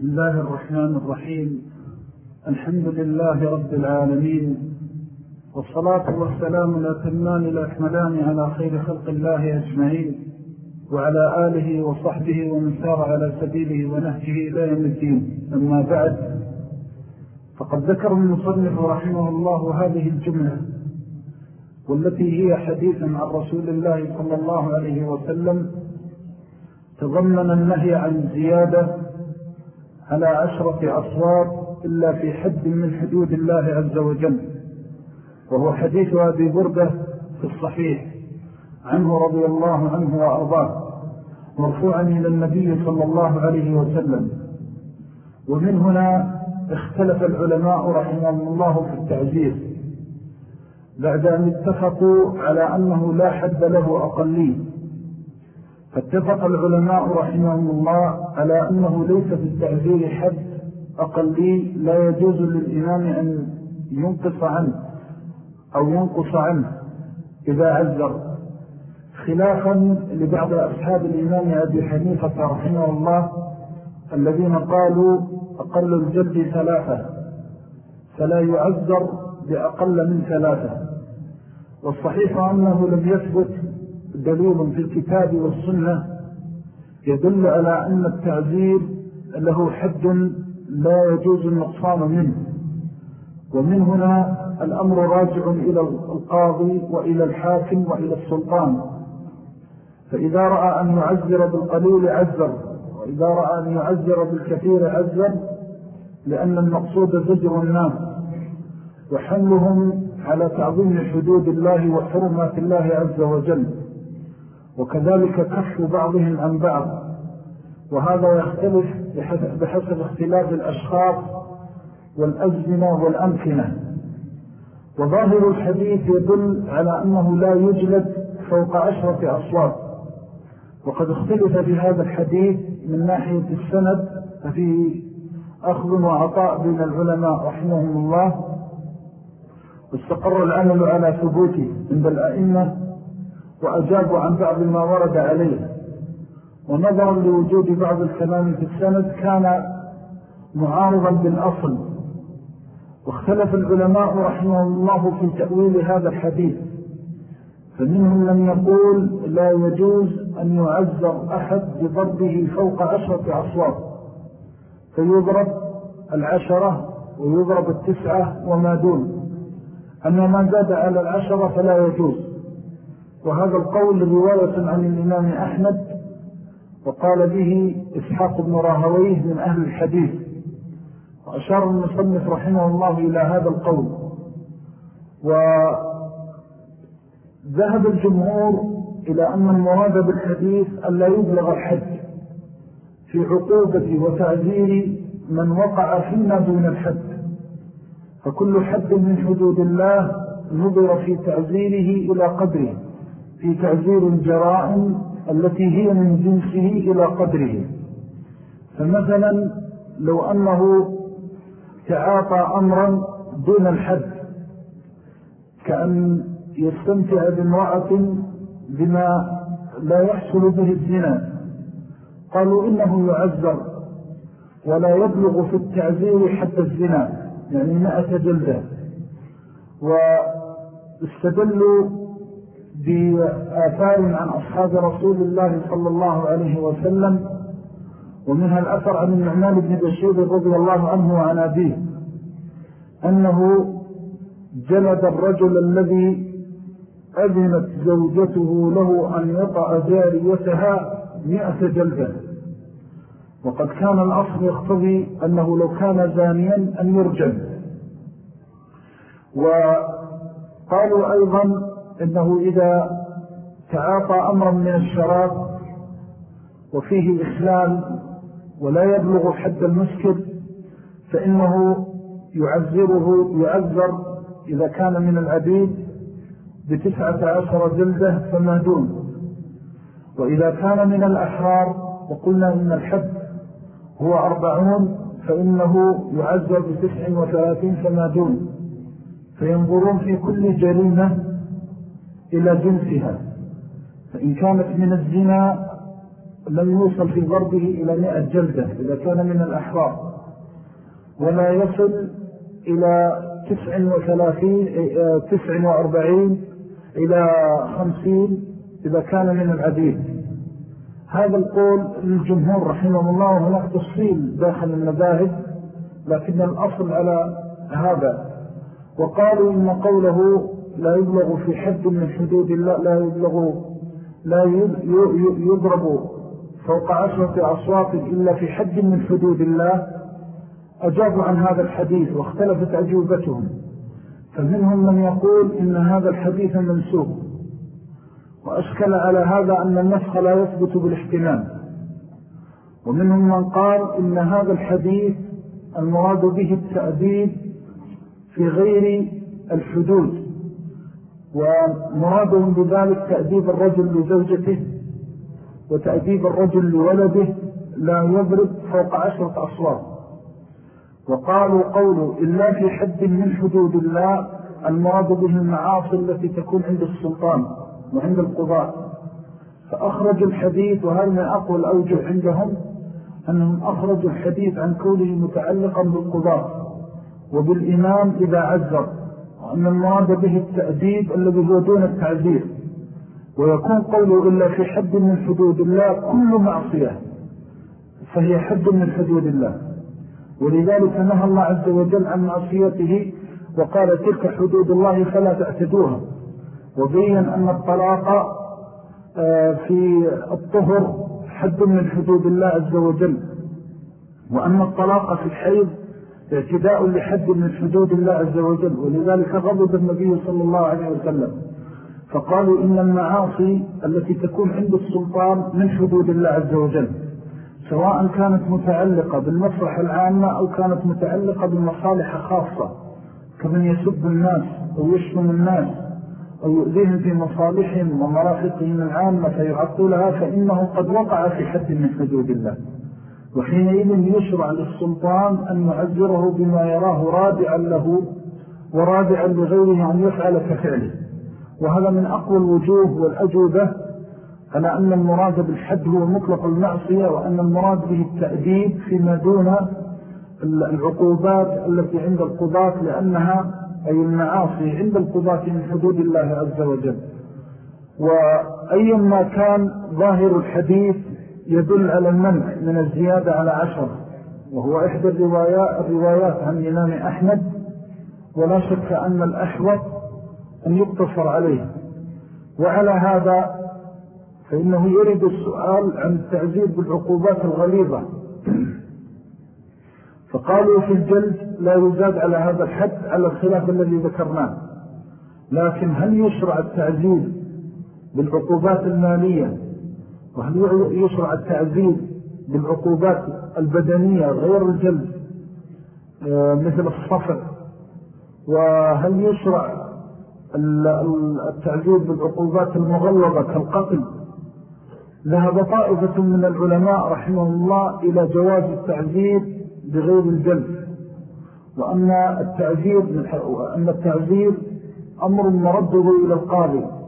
بسم الله الرحمن الرحيم. الحمد لله رب العالمين. والصلاة والسلام الأتمان الأكملان على خير خلق الله أجمعين وعلى آله وصحبه ومن سار على سبيله ونهجه إلى يوم الدين. أما بعد فقد ذكر المصنف رحمه الله هذه الجملة والتي هي حديث عن رسول الله صلى الله عليه وسلم. تضمن النهي عن زيادة على عشرة أصوات إلا في حد من حدود الله عز وجل وهو حديث أبي بردة في الصحيح عنه رضي الله عنه وأرضاه مرفوعا إلى النبي صلى الله عليه وسلم. ومن هنا اختلف العلماء رحمهم الله في التعزير بعد أن اتفقوا على أنه لا حد له أقلي فاتفق العلماء رحمهم الله على أنه ليس في التعزير حد أقلي لا يجوز للإمام أن ينقص عنه أو ينقص عنه إذا عذر. خلافا لبعض أصحاب الإمام أبي حنيفة رحمه الله الذين قالوا أقل الجد ثلاثة فلا يعذر بأقل من ثلاثة. والصحيح أنه لم يثبت دليل في الكتاب والسنة يدل على أن التعذير له حد لا يجوز النقصان منه. ومن هنا الأمر راجع إلى القاضي وإلى الحاكم وإلى السلطان. فإذا رأى أن يعذر بالقليل عذر وإذا رأى أن يعذر بالكثير عذر لأن المقصود زجر الناس. وحملهم على تعظيم حدود الله وحرمات الله عز وجل. وكذلك كف بعضهم عن بعض. وهذا يختلف بحسب اختلاف الأشخاص والأزمنة والأمكنة. وظاهر الحديث يدل على أنه لا يجلد فوق عشرة أصوات. وقد اختلف في هذا الحديث من ناحية السند ففيه أخذ وعطاء بين العلماء رحمهم الله. واستقر العمل على ثبوته عند الأئمة. وأجابوا عن بعض ما ورد عليه. ونظرا لوجود بعض الكلام في السند كان معارضا بالأصل. واختلف العلماء رحمه الله في تأويل هذا الحديث. فمنهم من يقول لا يجوز أن يعذر أحد بضربه فوق عشرة أصوات. فيضرب العشرة ويضرب التسعة وما دون. أما ما زاد على العشرة فلا يجوز. وهذا القول رواية عن الإمام أحمد وقال به إسحاق بن راهويه من أهل الحديث وأشار المصنف رحمه الله إلى هذا القول. وذهب الجمهور إلى أن المراد بالحديث أن لا يبلغ الحد في عقوبة وتعذير من وقع فيما دون الحد فكل حد من حدود الله نظر في تعذيره إلى قدره. في تعذير الجرائم التي هي من جنسه إلى قدره. فمثلا لو أنه تعاطى أمرا دون الحد كأن يستمتع بامرأة بما لا يحصل به الزنا. قالوا إنه يعذر ولا يبلغ في التعذير حتى الزنا يعني مئة جلدة. واستدلوا بآثار عن أصحاب رسول الله صلى الله عليه وسلم ومنها الأثر عن النعمان بن بشير رضي الله عنه وعن أبيه أنه جلد الرجل الذي أذنت زوجته له أن يطع جاريتها مئة جلدة. وقد كان الأصل يقتضي أنه لو كان زانيا أن يرجم. وقالوا أيضا أنه إذا تعاطى أمرا من الشراب وفيه إخلال ولا يبلغ حد المسكر فإنه يعذره يعذر إذا كان من العبيد بتسعة عشر جلدة فما دون وإذا كان من الأحرار وقلنا إن الحد هو أربعون فإنه يعذر بتسع وثلاثين فما دون فينظرون في كل جريمة إلى جنسها. فإن كانت من الزنا لم يوصل في ضربه إلى مئة جلدة إذا كان من الأحرار. ولا يصل إلى تسع وثلاثين تسع وأربعين إلى خمسين إذا كان من العبيد هذا القول للجمهور رحمه الله هناك تفصيل داخل المذاهب لكن الأصل على هذا. وقالوا إن قوله لا يبلغ في حد من حدود الله لا يبلغ لا يضرب فوق عشرة أصوات إلا في حد من حدود الله. أجابوا عن هذا الحديث واختلفت أجوبتهم. فمنهم من يقول إن هذا الحديث منسوب. وأشكل على هذا أن النسخ لا يثبت بالاحتمال. ومنهم من قال إن هذا الحديث المراد به التأديب في غير الحدود. ومرادهم بذلك تأديب الرجل لزوجته وتأديب الرجل لولده لا يضرب فوق عشرة أصوات. وقالوا قولوا إلا في حد من حدود الله المراد به المعاصي التي تكون عند السلطان وعند القضاء فأخرجوا الحديث وهذا من أقوى الأوجه عندهم؟ أنهم أخرجوا الحديث عن كونه متعلقا بالقضاء وبالإمام إذا عذر. وأن المراد به التأديب الذي هو دون التعذير ويكون قوله إلا في حد من حدود الله كل معصية فهي حد من حدود الله. ولذلك نهى الله عز وجل عن معصيته وقال تلك حدود الله فلا تعتدوها. وبين أن الطلاق آه، في الطهر حد من حدود الله عز وجل. وأن الطلاق في الحيض اعتداء لحد من حدود الله عز وجل ولذلك غضب النبي صلى الله عليه وسلم. فقالوا إن المعاصي التي تكون عند السلطان من حدود الله عز وجل سواء كانت متعلقة بالمصلحة العامة أو كانت متعلقة بالمصالح خاصة كمن يسب الناس أو يشتم الناس أو يؤذيهم في مصالحهم ومرافقهم العامة فيعطلها فإنه قد وقع في حد من حدود الله. وحينئذ يشرع للسلطان أن يعذره بما يراه رادعا له ورادعا لغيره أن يفعل كفعله. وهذا من أقوى الوجوه والأجوبة على أن المراد بالحد هو مطلق المعصية وأن المراد به التأديب فيما دون العقوبات التي عند القضاة لأنها أي المعاصي عند القضاة من حدود الله عز وجل. وأيما كان ظاهر الحديث يدل على المنع من الزيادة على عشر وهو إحدى الروايات, عن إمام أحمد ولا شك أن الأحوط أن يقتصر عليه. وعلى هذا فإنه يريد السؤال عن التعزير بالعقوبات الغليظة. فقالوا في الجلد لا يزاد على هذا الحد على الخلاف الذي ذكرناه. لكن هل يشرع التعزير بالعقوبات المالية وهل يشرع التعزير بالعقوبات البدنية غير الجلد؟ آه، مثل الصفر. وهل يشرع التعزير بالعقوبات المغلظة كالقتل؟ ذهب طائفة من العلماء رحمه الله إلى جواز التعذير بغير الجلد. وأن التعذير, وأن التعذير أمر مرده إلى القاضي.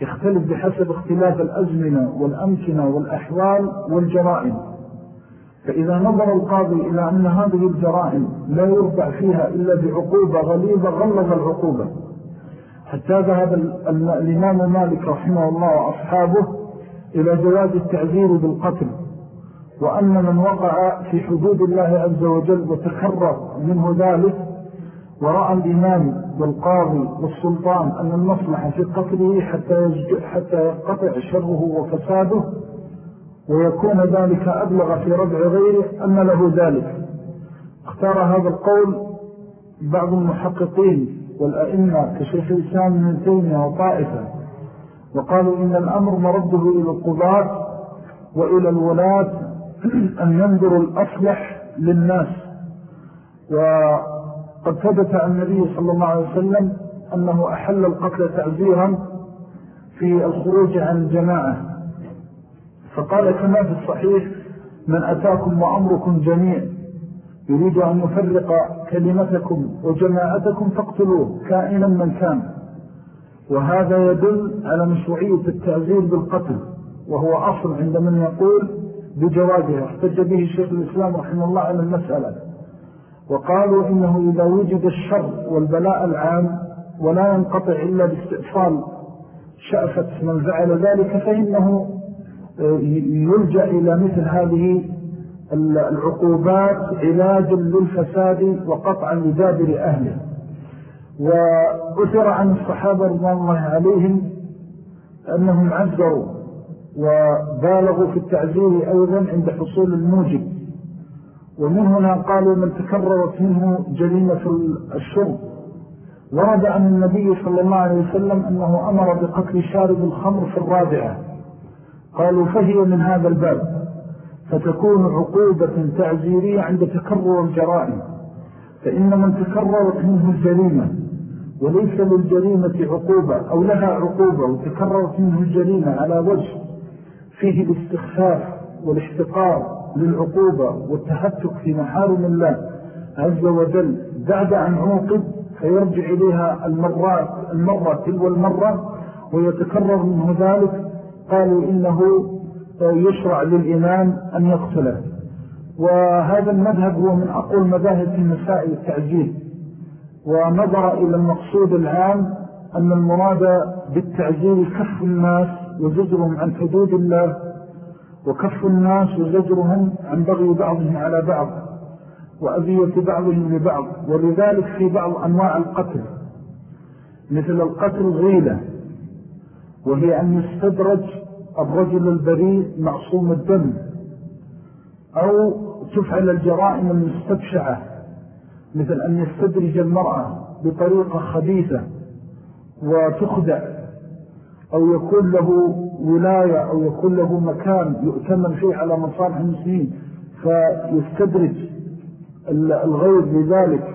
يختلف بحسب اختلاف الأزمنة والأمكنة والأحوال والجرائم. فإذا نظر القاضي إلى أن هذه الجرائم لا يرفع فيها إلا بعقوبة غليظة غلظ العقوبة. حتى ذهب الإمام مالك رحمه الله وأصحابه إلى جواز التعذير بالقتل وأن من وقع في حدود الله عز وجل وتكرر منه ذلك ورأى الإمام والقاضي والسلطان أن المصلحة في قتله حتى, حتى يقطع شره وفساده ويكون ذلك أبلغ في ربع غيره أن له ذلك. اختار هذا القول بعض المحققين والأئمة كشيخ الإسلام من تيمية وطائفة وقالوا إن الأمر مرده إلى القضاة وإلى الولاة أن ينظروا الأصلح للناس وقد ثبت عن النبي صلى الله عليه وسلم أنه أحل القتل تعزيرا في الخروج عن الجماعة فقال كما في الصحيح من أتاكم وأمركم جميع يريد أن يفرق كلمتكم وجماعتكم فاقتلوه كائنا من كان. وهذا يدل على مشروعية التعزير بالقتل وهو أصل عند من يقول بجوازها. احتج به شيخ الإسلام رحمه الله على المسألة. وقالوا إنه إذا وجد الشر والبلاء العام ولا ينقطع إلا باستئصال شأفة من فعل ذلك فإنه آه، يلجأ إلى مثل هذه العقوبات علاجا للفساد وقطعا لدابر أهله. وأثر عن الصحابة رضي الله عليهم أنهم عذروا وبالغوا في التعذير أيضا عند حصول الموجب. ومن هنا قالوا من تكررت منه جريمة الشرب. ورد عن النبي صلى الله عليه وسلم أنه أمر بقتل شارب الخمر في الرابعة. قالوا فهي من هذا الباب. فتكون عقوبة تعزيرية عند تكرر الجرائم. فإن من تكررت منه الجريمة وليس للجريمة عقوبة أو لها عقوبة وتكررت منه الجريمة على وجه فيه الاستخفاف والاحتقار للعقوبة والتهتك في محارم الله عز وجل بعد أن عوقب فيرجع إليها المرات المرة تلو المرة ويتكرر منه ذلك. قالوا إنه يشرع للإمام أن يقتله. وهذا المذهب هو من أقول مذاهب في مسائل التعجيل. ونظر إلى المقصود العام أن المراد بالتعجيل كف الناس وزجرهم عن حدود الله وكف الناس وزجرهم عن بغي بعضهم على بعض وأذية بعضهم لبعض ولذلك في بعض أنواع القتل مثل القتل غيلة وهي أن يستدرج الرجل البريء معصوم الدم أو تفعل الجرائم المستبشعة مثل أن يستدرج المرأة بطريقة خبيثة وتخدع أو يكون له ولاية أو يكون له مكان يؤتمن فيه على مصالح المسلمين فيستدرج الغير لذلك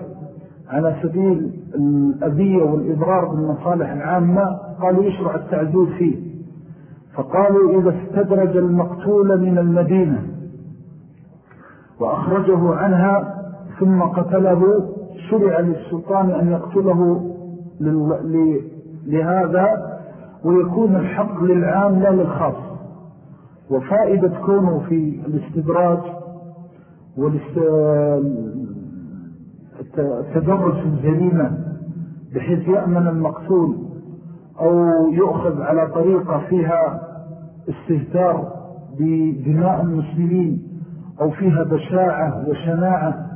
على سبيل الأذية والإضرار بالمصالح العامة قالوا يشرع التعزيز فيه. فقالوا إذا استدرج المقتول من المدينة وأخرجه عنها ثم قتله شرع للسلطان أن يقتله لهذا ويكون الحق للعام لا للخاص. وفائدة كونه في الاستدراج والتدرج في الجريمة بحيث يأمن المقتول أو يؤخذ على طريقة فيها استهتار بدماء المسلمين أو فيها بشاعة وشناعة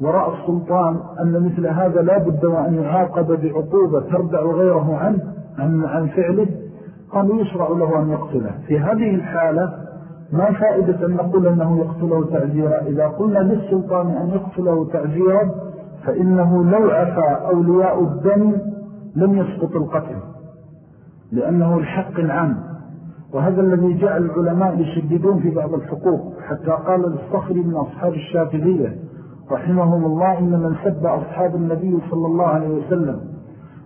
وراء السلطان أن مثل هذا لا بد وأن يعاقب بعقوبة تردع غيره عنه. عن, عن فعله قالوا يشرع له أن يقتله. في هذه الحالة ما فائدة أن نقول أنه يقتله تعزيرا إذا قلنا للسلطان أن يقتله تعزيرا فإنه لو عفى أولياء الدم لم يسقط القتل لأنه الحق العام. وهذا الذي جعل العلماء يشددون في بعض الحقوق. حتى قال الصخري من أصحاب الشافعية رحمهم الله إن من سب أصحاب النبي صلى الله عليه وسلم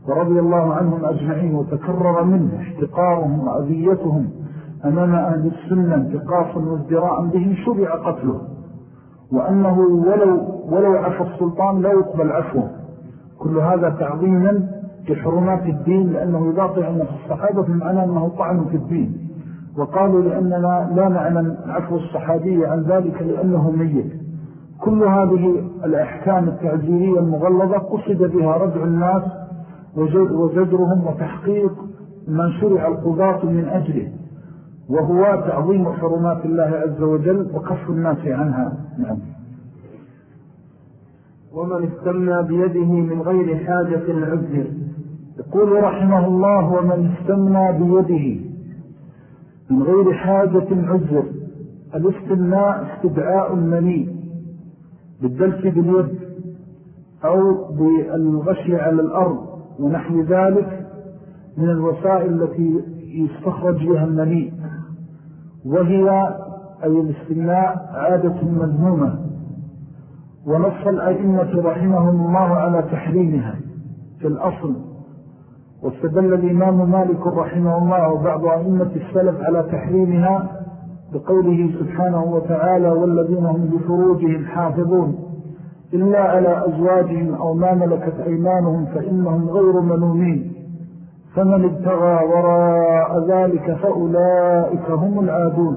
ورضي الله عنهم أجمعين وتكرر منه احتقارهم وأذيتهم أمام أهل السنة انتقاصا وازدراء بهم شبع قتله. وأنه ولو, ولو عفى السلطان لا يقبل عفوه. كل هذا تعظيما لحرمات الدين لأنه طعن في الصحابة فمعنى أنه طعن في الدين. وقالوا لأننا لا نعلم عفو الصحابي عن ذلك لأنه ميت. كل هذه الأحكام التعزيرية المغلظة قصد بها رجع الناس وزجرهم وتحقيق من شرع القضاة من أجله وهو تعظيم حرمات الله عز وجل وكف الناس عنها. نعم. ومن استمنى بيده من غير حاجة العذر. يقول رحمه الله ومن استمنى بيده من غير حاجة عذر الاستمناء استدعاء المني بالدلس باليد أو بالغشي على الأرض. ونحو ذلك من الوسائل التي يستخرج بها المني وهي أي الاستمناء عادة مذمومة. ونص الأئمة رحمهم الله على تحريمها في الأصل. واستدل الإمام مالك رحمه الله وبعض أئمة السلف على تحريمها بقوله سبحانه وتعالى والذين هم بفروجهم حافظون إلا على أزواجهم أو ما ملكت أيمانهم فإنهم غير منومين فمن ابتغى وراء ذلك فأولئك هم العادون.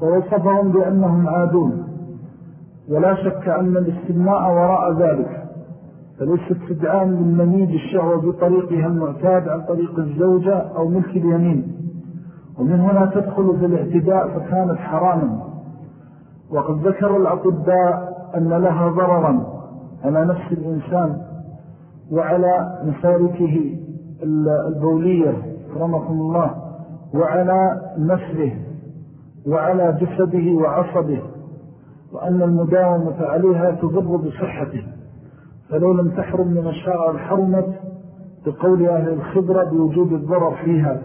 فوصفهم بأنهم عادون. ولا شك أن الاستماء وراء ذلك. فليس استدعاء من منيج الشهوة بطريقها المعتاد عن طريق الزوجة أو ملك اليمين. ومن هنا تدخل في الاعتداء فكانت حراما. وقد ذكر الأطباء أن لها ضررا على نفس الإنسان وعلى مساركه البولية كرمكم الله وعلى نسله وعلى جسده وعصبه وأن المداومة عليها تضر بصحته. فلو لم تحرم من الشرع الحرمت بقول أهل الخبرة بوجود الضرر فيها.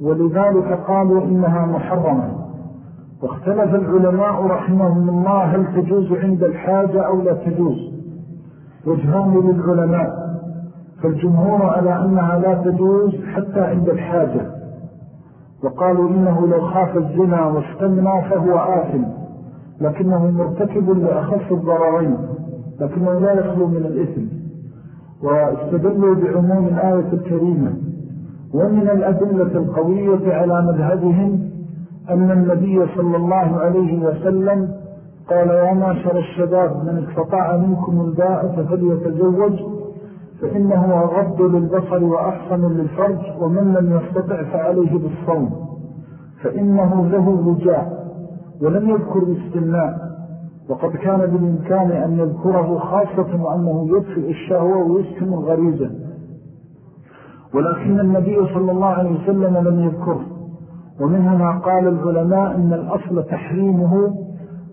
ولذلك قالوا إنها محرمة. واختلف العلماء رحمهم الله هل تجوز عند الحاجة أو لا تجوز. وجهان للعلماء. فالجمهور على أنها لا تجوز حتى عند الحاجة. وقالوا إنه لو خاف الزنا واستمنى فهو آثم. لكنه مرتكب لأخف الضررين. لكنه لا يخلو من الإثم. واستدلوا بعموم الآية الكريمة. ومن الأدلة القوية على مذهبهم أن النبي صلى الله عليه وسلم قال يا معشر الشباب من استطاع منكم الباءة فليتزوج فإنه أغض للبصر وأحسن للفرج ومن لم يستطع فعليه بالصوم فإنه له رجاء ولم يذكر الاستمناء وقد كان بالإمكان أن يذكره خاصة وأنه يدفئ الشهوة ويسكن الغريزة. ولكن النبي صلى الله عليه وسلم لم يذكره. ومن هنا قال العلماء أن الأصل تحريمه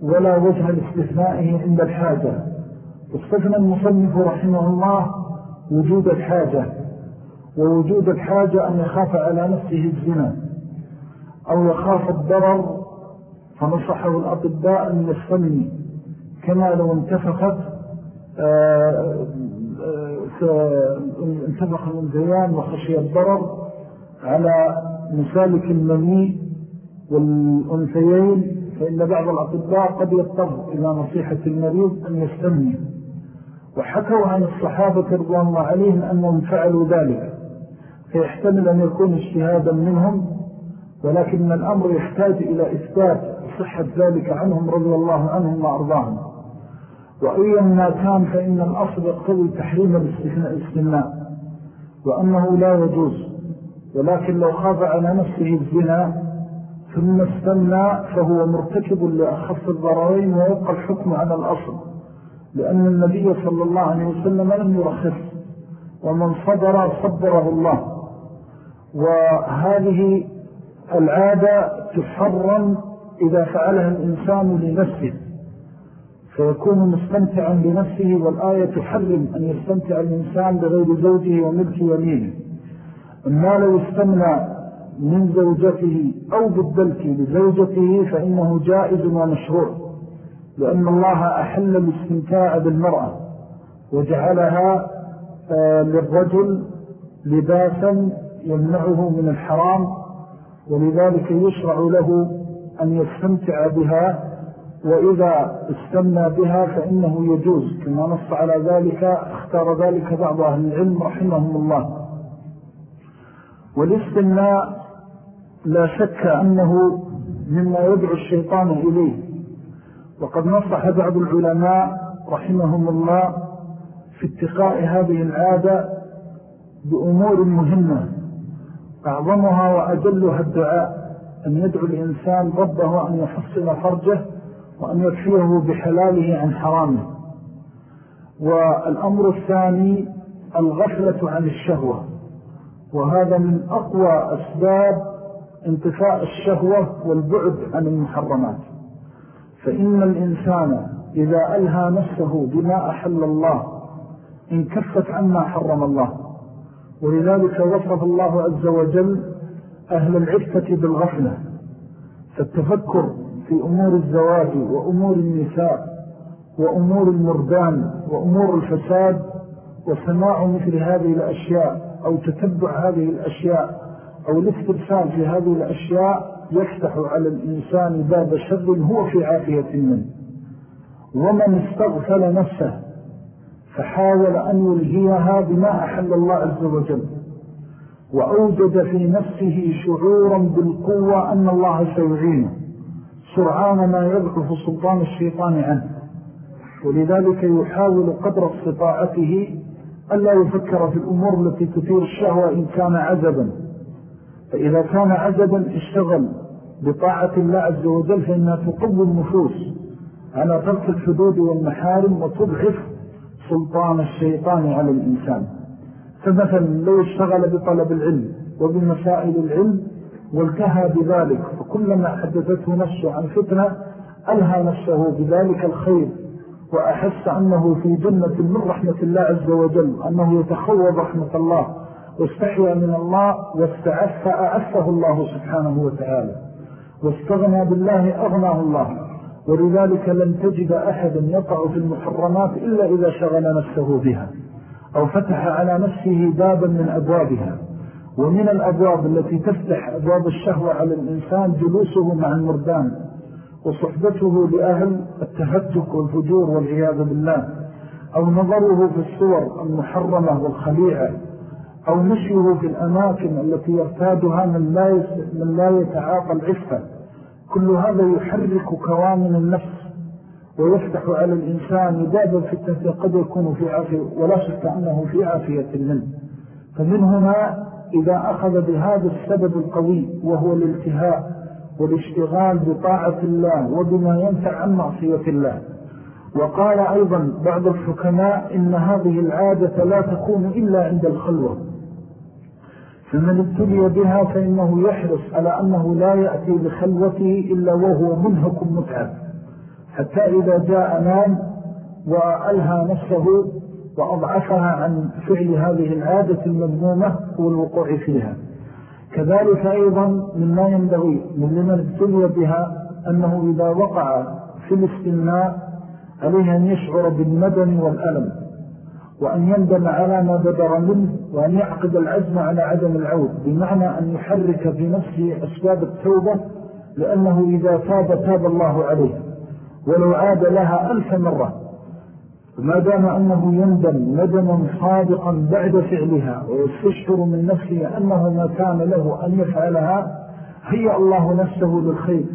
ولا وجه لاستثنائه عند الحاجة. استثنى المصنف رحمه الله وجود الحاجة ووجود الحاجة أن يخاف على نفسه الزنا أو يخاف الضرر فنصحه الأطباء أن يستمني. كما لو انتفخت آه، آه، انتفخ الأنزيان وخشي الضرر على مسالك المني والأنثيين فإن بعض الأطباء قد يضطر إلى نصيحة المريض أن يستمني وحكوا عن الصحابة رضوان الله عليهم أنهم فعلوا ذلك فيحتمل أن يكون اجتهادا منهم ولكن الأمر يحتاج إلى إثبات صحة ذلك عنهم رضي الله عنهم وأرضاهم. وأيا ما كان فإن الأصل يقتضي تحريم الاستثناء وأنه لا يجوز. ولكن لو خاف على نفسه الزنا ثم استنى فهو مرتكب لأخف الضررين ويبقى الحكم على الأصل لأن النبي صلى الله عليه وسلم لم يرخص ومن صبر صبره الله. وهذه العادة تحرم إذا فعلها الإنسان لنفسه فيكون مستمتعا بنفسه والآية تحرم أن يستمتع الإنسان بغير زوجه وملك يمينه. أما لو استمنى من زوجته أو بالدلك لزوجته فإنه جائز ومشروع لأن الله أحل الاستمتاع بالمرأة وجعلها آه، للرجل لباسا يمنعه من الحرام ولذلك يشرع له أن يستمتع بها وإذا استمنى بها فإنه يجوز. كما نص على ذلك اختار ذلك بعض أهل العلم رحمهم الله. والاستمناء لا شك أنه مما يدعو الشيطان إليه. وقد نصح بعض العلماء رحمهم الله في اتقاء هذه العادة بأمور مهمة. أعظمها وأجلها الدعاء أن يدعو الإنسان ربه أن يحصل فرجه وأن يكفيه بحلاله عن حرامه. والأمر الثاني الغفلة عن الشهوة. وهذا من أقوى أسباب انتفاء الشهوة والبعد عن المحرمات. فإن الإنسان إذا ألهى نفسه بما أحل الله انكفت عما حرم الله. ولذلك وصف الله عز وجل أهل العفة بالغفلة. فالتفكر في أمور الزواج وأمور النساء وأمور المردان وأمور الفساد وسماع مثل هذه الأشياء أو تتبع هذه الأشياء أو الاسترسال في هذه الأشياء يفتح على الإنسان باب شر هو في عافية منه. ومن استغفل نفسه فحاول أن يلهيها بما أحل الله عز وجل. وأوجد في نفسه شعورا بالقوة أن الله سيعينه. سرعان ما يضعف سلطان الشيطان عنه. ولذلك يحاول قدر استطاعته ألا يفكر في الأمور التي تثير الشهوة إن كان عزبا فإذا كان عزبا اشتغل بطاعة الله عز وجل فإنها تقوي النفوس. على ترك الحدود والمحارم وتضعف سلطان الشيطان على الإنسان. فمثلا لو اشتغل بطلب العلم وبمسائل العلم والتهى بذلك فكلما حدثته نفسه عن فتنة ألهى نفسه بذلك الخير. وأحس أنه في جنة من رحمة الله عز وجل أنه يتخوض رحمة الله واستحيا من الله واستعف فأعفه الله سبحانه وتعالى واستغنى بالله أغناه الله ولذلك لم تجد أحدا يطع في المحرمات إلا إذا شغل نفسه بها أو فتح على نفسه بابا من أبوابها ومن الأبواب التي تفتح أبواب الشهوة على الإنسان جلوسه مع المردان وصحبته لأهل التهتك والفجور والعياذ بالله أو نظره في الصور المحرمة والخليعة أو مشيه في الأماكن التي يرتادها من لا, من لا يتعاطى العفة. كل هذا يحرك كوامن النفس ويفتح على الإنسان يداب الفتنة قد يكون في عافية ولا شك أنه في عافية منه. فمن هنا إذا أخذ بهذا السبب القوي وهو الالتهاء والاشتغال بطاعة الله وبما ينفع عن معصية الله. وقال أيضا بعض الحكماء إن هذه العادة لا تكون إلا عند الخلوة. فمن ابتلي بها فإنه يحرص على أنه لا يأتي بخلوته إلا وهو منهك متعب. حتى إذا جاء نام وألهى نفسه وأضعفها عن فعل هذه العادة المذمومة والوقوع فيها. كذلك أيضا مما ينبغي من لمن ابتلي بها أنه إذا وقع في الاستمناء عليه أن يشعر بالندم والألم وأن يندم على ما بدر منه وأن يعقد العزم على عدم العود بمعنى أن يحرك في نفسه أسباب التوبة لأنه إذا تاب تاب الله عليه ولو عاد لها ألف مرة. ما دام أنه يندم ندما صادقا بعد فعلها ويستشعر من نفسه أنه ما كان له أن يفعلها هي الله نفسه للخير.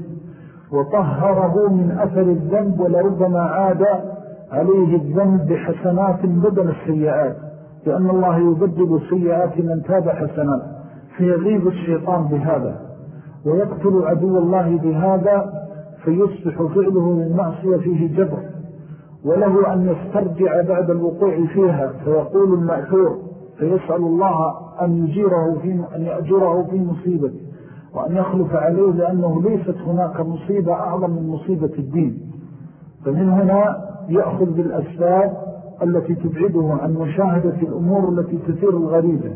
وطهره من أثر الذنب ولربما عاد عليه الذنب بحسنات بدل السيئات لأن الله يبدل سيئات من تاب حسنات فيغيب الشيطان بهذا ويقتل عدو الله بهذا فيصبح فعله من معصية فيه جبر. وله أن يسترجع بعد الوقوع فيها فيقول المأثور فيسأل الله أن يجيره في أن يأجره في مصيبة وأن يخلف عليه لأنه ليست هناك مصيبة أعظم من مصيبة الدين. فمن هنا يأخذ بالأسباب التي تبعده عن مشاهدة الأمور التي تثير الغريبة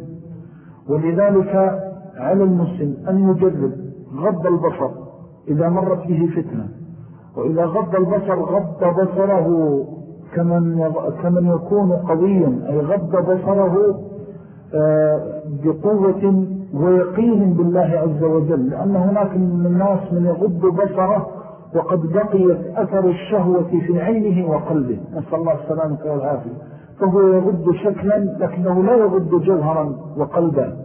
ولذلك على المسلم أن يجرب غض البصر إذا مرت به فتنة. وإذا غض البصر غض بصره كمن, كمن يكون قويا أي غض بصره آه، بقوة ويقين بالله عز وجل. لأن هناك من الناس من يغض بصره وقد بقيت أثر الشهوة في عينه وقلبه. نسأل الله السلامة والعافية. فهو يغض شكلا لكنه لا يغض جوهرا وقلبا.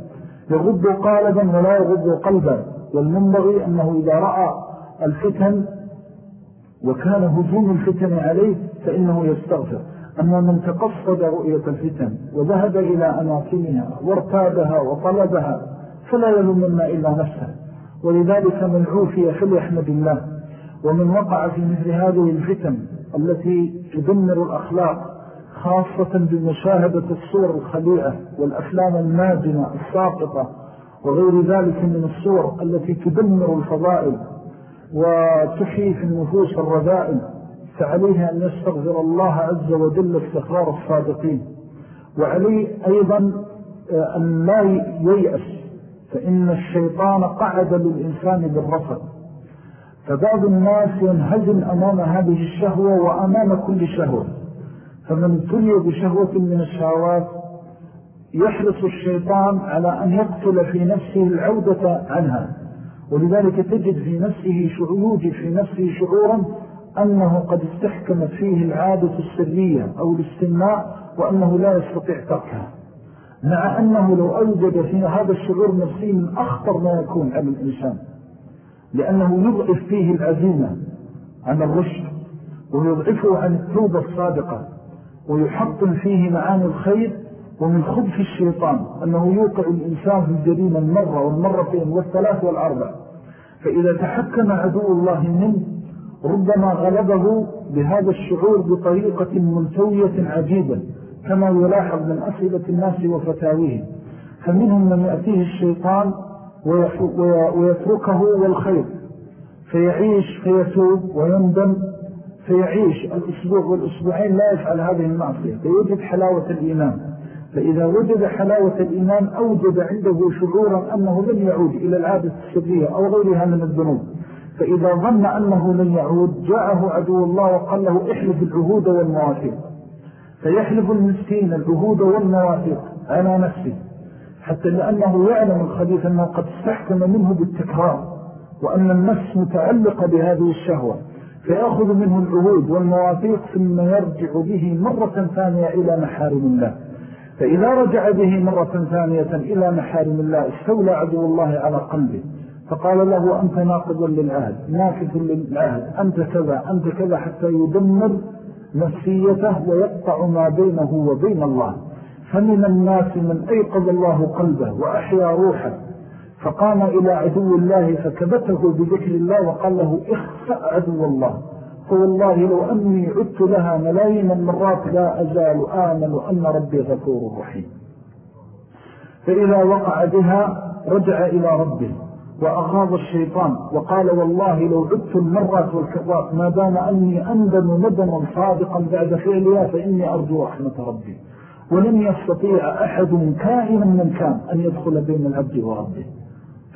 يغض قالبا ولا يغض قلبا. والمنبغي أنه إذا رأى الفتن وكان هجوم الفتن عليه فإنه يستغفر. أما من تقصد رؤية الفتن وذهب إلى أماكنها وارتادها وطلبها فلا يلومن إلا نفسه. ولذلك من عوفي فليحمد الله. ومن وقع في مثل هذه الفتن التي تدمر الأخلاق خاصة بمشاهدة الصور الخليئة والأفلام الماجنة الساقطة وغير ذلك من الصور التي تدمر الفضائل وتحيي في النفوس الرذائل فعليه أن يستغفر الله عز وجل استغفار الصادقين. وعليه أيضا آه، أن لا ييأس فإن الشيطان قعد للإنسان بالرفض. فبعض الناس ينهزم أمام هذه الشهوة وأمام كل شهوة. فمن ابتلي بشهوة من الشهوات يحرص الشيطان على أن يقتل في نفسه العودة عنها. ولذلك تجد في نفسه يوجد في نفسه شعورا أنه قد استحكمت فيه العادة السرية أو الاستماع وأنه لا يستطيع تركها. مع أنه لو أوجد في هذا الشعور نفسي من أخطر ما يكون على الإنسان لأنه يضعف فيه العزيمة عن الرشد ويضعفه عن التوبة الصادقة ويحطم فيه معاني الخير ومن خبث الشيطان أنه يوقع الإنسان في الجريمة المرة والمرتين والثلاث والأربع. فإذا تحكم عدو الله منه ربما غلبه بهذا الشعور بطريقة ملتوية عجيبة كما يلاحظ من أسئلة الناس وفتاويهم. فمنهم من يأتيه الشيطان ويتركه والخير. فيعيش فيتوب ويندم. فيعيش الأسبوع والأسبوعين لا يفعل هذه المعصية. فيوجد حلاوة الإيمان. فإذا وجد حلاوة الإيمان أوجد عنده شعورا أنه لن يعود إلى العادة السرية أو غيرها من الذنوب. فإذا ظن أنه لن يعود جاءه عدو الله وقال له احلف العهود والمواثيق. فيحلف المسكين العهود والمواثيق على نفسه حتى لأنه يعلم الخبيث أنه قد استحكم منه بالتكرار وأن النفس متعلقة بهذه الشهوة. فيأخذ منه العهود والمواثيق ثم يرجع به مرة ثانية إلى محارم الله. فإذا رجع به مرة ثانية إلى محارم الله استولى عدو الله على قلبه فقال له أنت ناقض للعهد ناكث للعهد أنت كذا أنت كذا حتى يدمر نفسيته ويقطع ما بينه وبين الله. فمن الناس من أيقظ الله قلبه وأحيا روحه فقام إلى عدو الله فكبته بذكر الله وقال له اخفأ عدو الله. فوالله لو أني عدت لها ملايين المرات لا أزال آمن أن ربي غفور رحيم. فإذا وقع بها رجع إلى ربه وأغاض الشيطان وقال والله لو عدت المرات والكرات ما دام أني أندم ندما صادقا بعد فعلها فإني أرجو رحمة ربي. ولن يستطيع أحد كائنا من كان أن يدخل بين العبد وربه.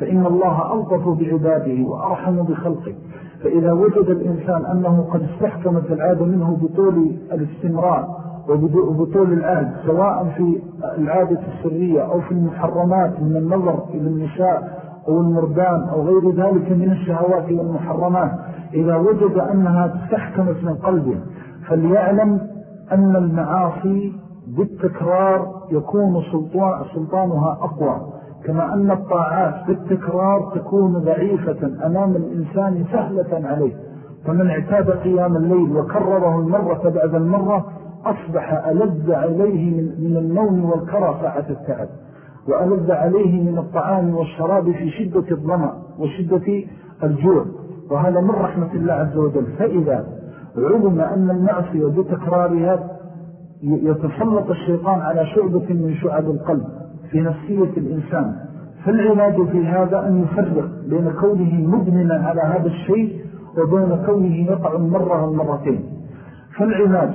فإن الله ألطف بعباده وأرحم بخلقه. فإذا وجد الإنسان أنه قد استحكمت العادة منه بطول الاستمرار وبطول العهد سواء في العادة السرية أو في المحرمات من النظر إلى النساء أو المردان أو غير ذلك من الشهوات والمحرمات إذا وجد أنها تستحكمت من قلبه فليعلم أن المعاصي بالتكرار يكون سلطانها أقوى. كما أن الطاعات بالتكرار تكون ضعيفة أمام الإنسان سهلة عليه. فمن اعتاد قيام الليل وكرره المرة بعد المرة أصبح ألذ عليه من النوم والكرى ساعة التعب. وألذ عليه من الطعام والشراب في شدة الظمأ وشدة الجوع. وهذا من رحمة الله عز وجل. فإذا علم أن المعصية بتكرارها يتسلط الشيطان على شعبة من شعب القلب. في نفسية الإنسان. فالعلاج في هذا أن يفرق بين كونه مدمنا على هذا الشيء وبين كونه يقع مرة والمرتين فالعلاج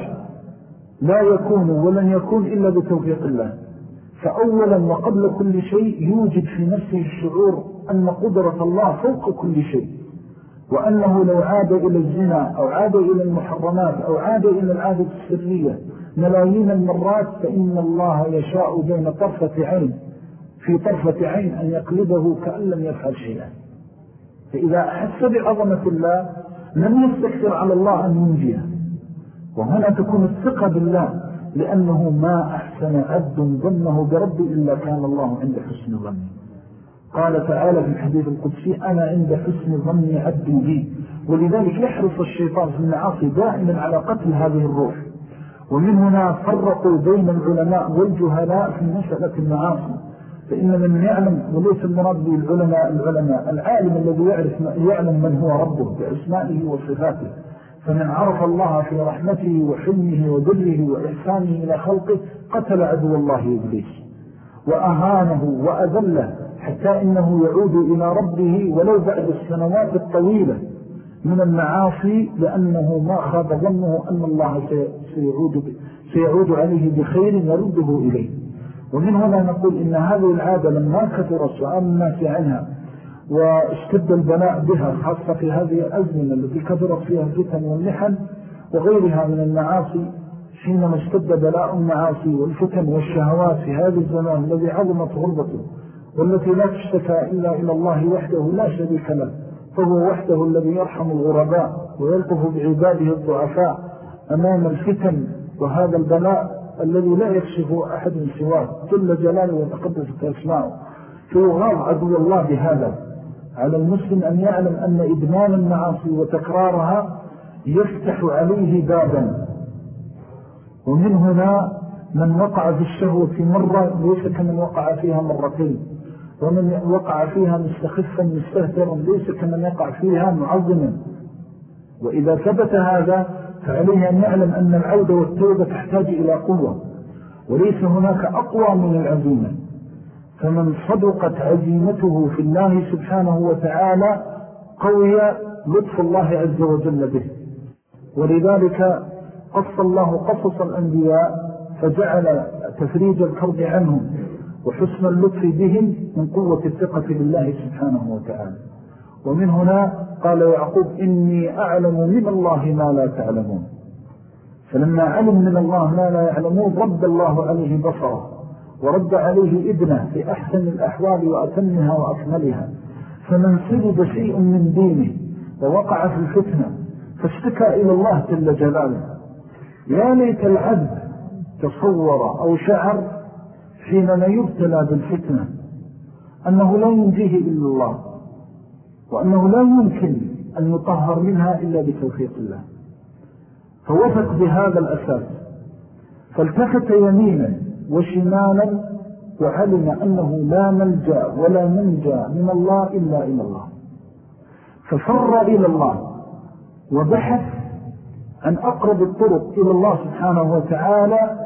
لا يكون ولن يكون إلا بتوفيق الله. فأولا وقبل كل شيء يوجد في نفسه الشعور أن قدرة الله فوق كل شيء. وأنه لو عاد إلى الزنا أو عاد إلى المحرمات أو عاد إلى العادة السرية ملايين المرات فإن الله يشاء بين طرفة عين في طرفة عين أن يقلبه كأن لم يفعل شيئا. فإذا أحس بعظمة الله لم يستكثر على الله أن ينجيه. وهنا تكون الثقة بالله لأنه ما أحسن عبد ظنه برب إلا كان الله عند حسن ظنه. قال تعالى في الحديث القدسي أنا عند حسن ظني عبد لي ولذلك يحرص الشيطان في المعاصي دائما على قتل هذه الروح. ومن هنا فرقوا بين العلماء والجهلاء في مسألة المعاصي. فإن من يعلم وليس المراد بالعلماء العلماء العالم الذي يعرف يعلم من هو ربه بأسمائه وصفاته. فمن عرف الله في رحمته وحلمه وذله وإحسانه إلى خلقه قتل عدو الله إبليس. وأهانه وأذله حتى إنه يعود إلى ربه ولو بعد السنوات الطويلة. من المعاصي لأنه ما خاب ظنه أن الله سيعود, سيعود عليه بخير يرده إليه. ومن هنا نقول إن هذه العادة لما كثر سؤال الناس عنها واشتد البلاء بها خاصة في هذه الأزمنة التي كثرت فيها الفتن والنحن وغيرها من المعاصي. حينما اشتد بلاء المعاصي والفتن والشهوات في هذا الزمان الذي عظمت غربته والتي لا تشتكى إلا إلى الله وحده لا شريك له فهو وحده الذي يرحم الغرباء ويلطف بعباده الضعفاء أمام الفتن وهذا البلاء الذي لا يكشف أحد سواه. جل جلاله وتقدست أسماؤه فيغاض عدو الله بهذا. على المسلم أن يعلم أن إدمان المعاصي وتكرارها يفتح عليه بابا. ومن هنا من وقع في الشهوة مرة ليس كمن وقع فيها مرتين. ومن وقع فيها مستخفا مستهترا ليس كمن وقع فيها معظما. وإذا ثبت هذا فعليه أن يعلم أن العودة والتوبة تحتاج إلى قوة وليس هناك أقوى من العزيمة. فمن صدقت عزيمته في الله سبحانه وتعالى قوي لطف الله عز وجل به. ولذلك قص الله قصص الأنبياء فجعل تفريج الكرب عنهم. وحسن اللطف بهم من قوة الثقة بالله سبحانه وتعالى. ومن هنا قال يعقوب إني أعلم من الله ما لا تعلمون. فلما علم من الله ما لا يعلمون رد الله عليه بصره ورد عليه إبنه في أحسن الأحوال وأتمها وأكملها. فمن سجد شيء من دينه ووقع في الفتنة فاشتكى إلى الله جل جلاله. يا ليت العبد تصور أو شعر حينما يبتلى بالفتنة. أنه لا ينجيه إلا الله وأنه لا يمكن أن يطهر منها إلا بتوفيق الله. فوفق بهذا الأساس. فالتفت يمينا وشمالا وعلم أنه لا ملجأ ولا منجأ من الله إلا إلى الله. ففر إلى الله وبحث عن أقرب الطرق إلى الله سبحانه وتعالى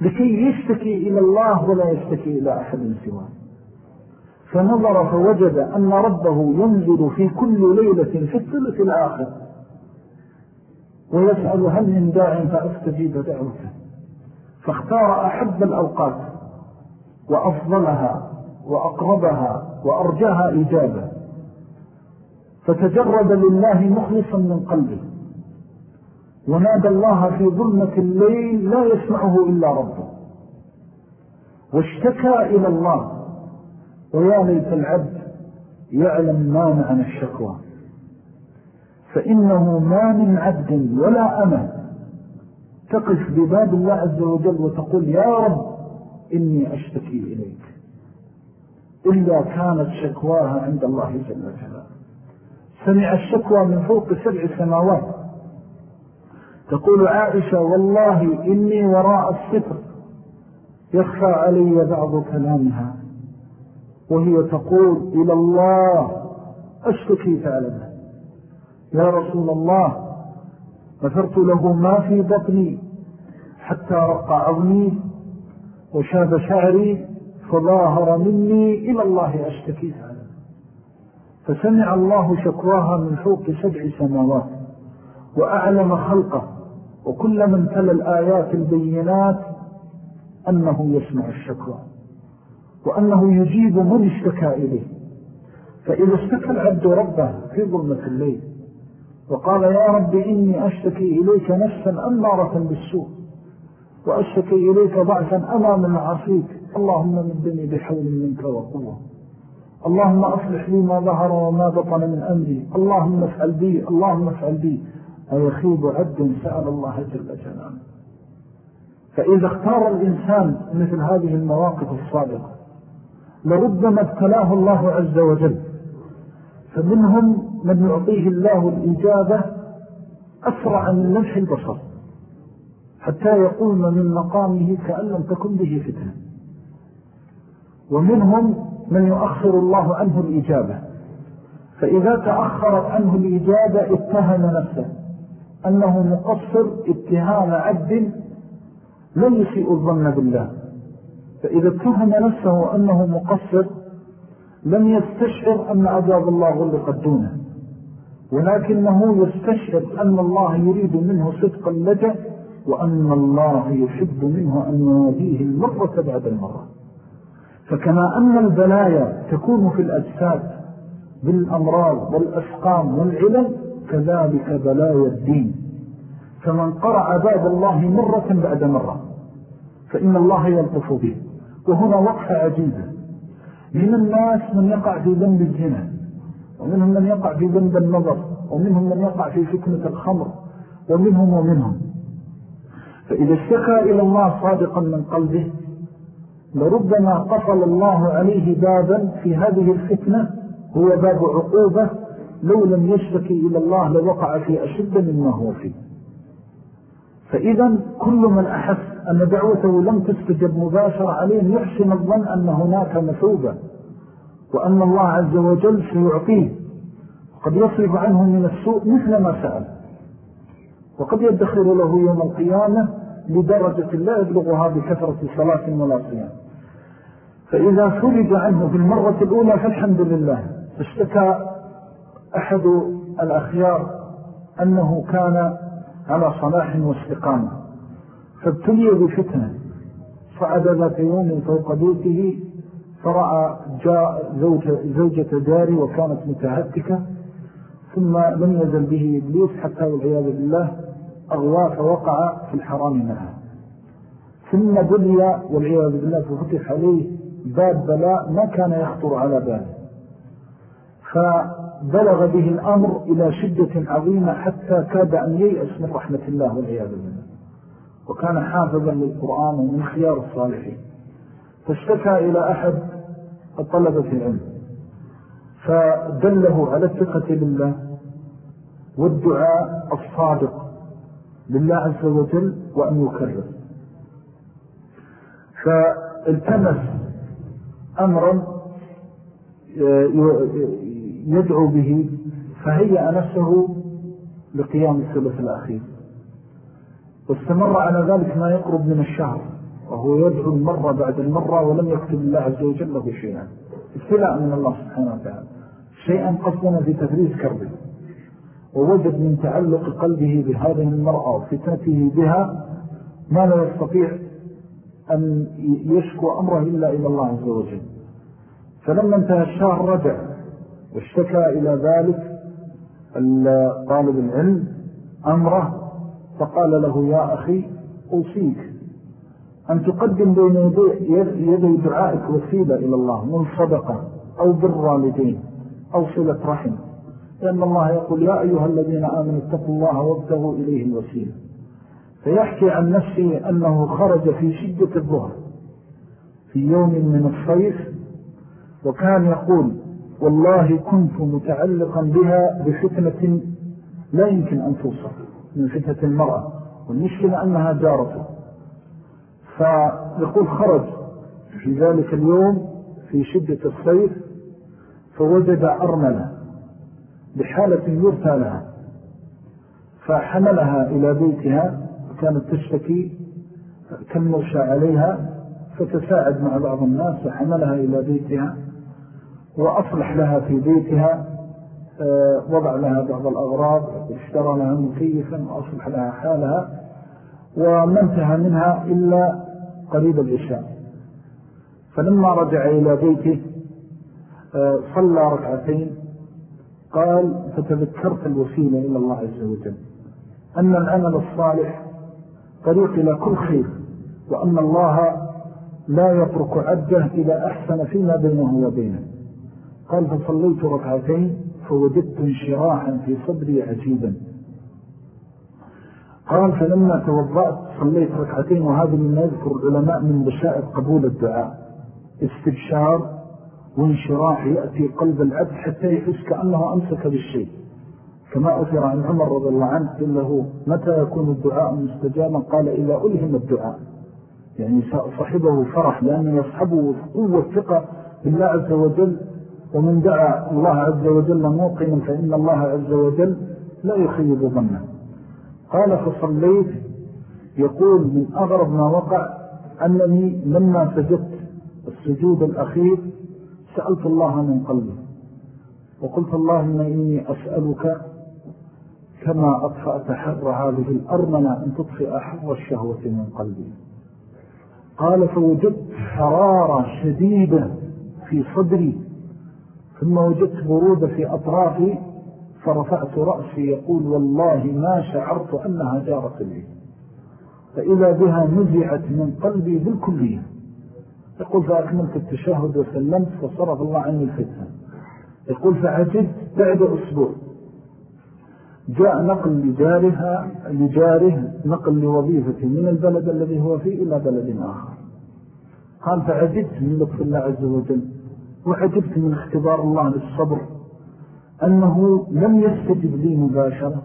لكي يشتكي إلى الله ولا يشتكي إلى أحد سواه. فنظر فوجد أن ربه ينزل في كل ليلة في الثلث الآخر ويسأل هل من داع فأستجيب دعوته. فاختار أحب الأوقات وأفضلها وأقربها وأرجاها إجابة فتجرد لله مخلصا من قلبه. ونادى الله في ظلمة الليل لا يسمعه إلا ربه. واشتكى إلى الله. ويا ليت العبد يعلم ما معنى الشكوى. فإنه ما من عبد ولا أمة تقف بباب الله عز وجل وتقول يا رب إني أشتكي إليك. إلا كانت شكواها عند الله جل وعلا. سمع الشكوى من فوق سبع سماوات. تقول عائشة والله إني وراء الستر. يخفى علي بعض كلامها. وهي تقول إلى الله أشتكي فعلنا يا رسول الله غفرت له ما في بطني حتى رقع عظمي وشاب شعري فظاهر مني إلى الله أشتكي فعلنا فسمع الله شكواها من فوق سبع سماوات وأعلم خلقه. وكل من تل الآيات البينات أنه يسمع الشكوى وأنه يجيب من اشتكى إليه. فإذا اشتكى العبد ربه في ظلمة الليل وقال يا رب إني أشتكي إليك نفسا أمارة بالسوء وأشتكي إليك ضعفا أمام معصيك اللهم مدني بحول منك وقوة. اللهم أصلح لي ما ظهر وما بطن من أمري. اللهم افعل بي. اللهم افعل بي. أيخيب عبد سأل الله جل جلاله. فإذا اختار الإنسان مثل هذه المواقف الصادقة لربما ابتلاه الله عز وجل فمنهم من يعطيه الله الإجابة أسرع من لمح البصر حتى يقوم من مقامه كأن لم تكن به فتنة. ومنهم من يؤخر الله عنه الإجابة فإذا تأخرت عنه الإجابة اتهم نفسه. أنه مقصر اتهام عبد لن يسيء الظن بالله. فإذا اتهم نفسه أنه مقصر لم يستشعر أن عذاب الله غلقت دونه ولكنه يستشعر أن الله يريد منه صدق اللجأ وأن الله يحب منه أن يواجيه المرة بعد المرة. فكما أن البلايا تكون في الأجساد بالأمراض والأسقام والعلم كذلك بلايا الدين. فمن قرأ باب الله مرة بعد مرة فإن الله يلطف به. وهنا وقفة عجيبة من الناس من يقع في ذنب الزنا ومنهم من يقع في ذنب النظر ومنهم من يقع في فتنة الخمر ومنهم ومنهم. فإذا اشتكى إلى الله صادقا من قلبه لربما قفل الله عليه بابا في هذه الفتنة هو باب عقوبة لو لم يشتكي إلى الله لوقع في أشد مما هو فيه. فإذا كل من أحس أن دعوته لم تستجب مباشرة عليه يحسن الظن أن هناك مثوبة وأن الله عز وجل سيعطيه. قد يصرف عنه من السوء مثل ما سأل. وقد يدخل له يوم القيامة لدرجة لا يبلغها بكثرة صلاة ولا صيام. فإذا فرج عنه في المرة الأولى فالحمد لله اشتكى أحد الأخيار أنه كان على صلاح واستقامة. فابتلي بفتنة. صعد ذات يوم فوق بيته فرأى جاء زوجة, زوجة داري وكانت متهتكة ثم لم يزل به إبليس حتى والعياذ بالله أغوى فوقع في الحرام معها ثم بلي والعياذ بالله ففتح عليه باب بلاء ما كان يخطر على باله. فبلغ به الأمر إلى شدة عظيمة حتى كاد أن ييأس من رحمة الله والعياذ بالله. وكان حافظا للقرآن ومن خيار الصالحين. فاشتكى إلى أحد الطلبة العلم. فدله على الثقة بالله والدعاء الصادق لله عز وجل وأن يكرر فالتمس أمرا يدعو به فهيأ نفسه لقيام الثلث الأخير. واستمر على ذلك ما يقرب من الشهر وهو يدعو المرة بعد المرة ولم يكتب الله عز وجل له شيئا. ابتلاء من الله سبحانه وتعالى. شيئا قصدنا في تفريز كربه. ووجد من تعلق قلبه بهذه المرأة وفتاته بها ما لا يستطيع أن يشكو أمره إلا إلى الله عز وجل. فلما انتهى الشهر رجع. واشتكى إلى ذلك طالب العلم أمره فقال له يا أخي أوصيك أن تقدم بين يدي دعائك وسيلة إلى الله من صدقة أو بالرالدين أو صلة رحم لأن الله يقول يا أيها الذين آمنوا اتقوا الله وابتغوا إليه الوسيلة. فيحكي عن نفسه أنه خرج في شدة الظهر في يوم من الصيف وكان يقول والله كنت متعلقا بها بفتنة لا يمكن أن توصف من فتنة المرأة. والمشكلة أنها جارته فيقول خرج في ذلك اليوم في شدة الصيف فوجد أرملة بحالة يرثى لها فحملها إلى بيتها كانت تشتكي كالمرشى عليها فتساعد مع بعض الناس وحملها إلى بيتها. وأصلح لها في بيتها آه، وضع لها بعض الأغراض اشترى لها مكيفا وأصلح لها حالها وما انتهى منها إلا قريب العشاء. فلما رجع إلى بيته آه، صلى ركعتين قال فتذكرت الوسيلة إلى الله عز وجل أن العمل الصالح طريق إلى كل خير وأن الله لا يترك عبده إذا أحسن فيما بينه وبينه. قال فصليت ركعتين فوجدت انشراحا في صدري عجيبا. قال فلما توضأت صليت ركعتين وهذا من يذكر العلماء من بشائر قبول الدعاء. استبشار وانشراح يأتي قلب العبد حتى يحس كأنه أمسك بالشيء. كما أثر عن عمر رضي الله عنه له متى يكون الدعاء مستجابا؟ قال إذا ألهم الدعاء. يعني صاحبه فرح لأنه يصحبه قوة ثقة بالله عز وجل ومن دعا الله عز وجل موقنا فإن الله عز وجل لا يخيب ظنه. قال فصليت. يقول من أغرب ما وقع أنني لما سجدت السجود الأخير سألت الله من قلبي وقلت اللهم إني أسألك كما أطفأت حر هذه الأرمنة أن تطفئ حر الشهوة من قلبي. قال فوجدت حرارة شديدة في صدري ثم وجدت برودة في أطرافي فرفعت رأسي يقول والله ما شعرت أنها جارت لي. فإذا بها نزعت من قلبي بالكلية. يقول فأكملت التشهد وسلمت فصرف الله عني الفتنة. يقول فعجبت بعد أسبوع. جاء نقل لجارها لجاره نقل لوظيفة من البلد الذي هو فيه إلى بلد آخر. قال فعجبت من لطف الله عز وجل. وعجبت من اختبار الله للصبر أنه لم يستجب لي مباشرة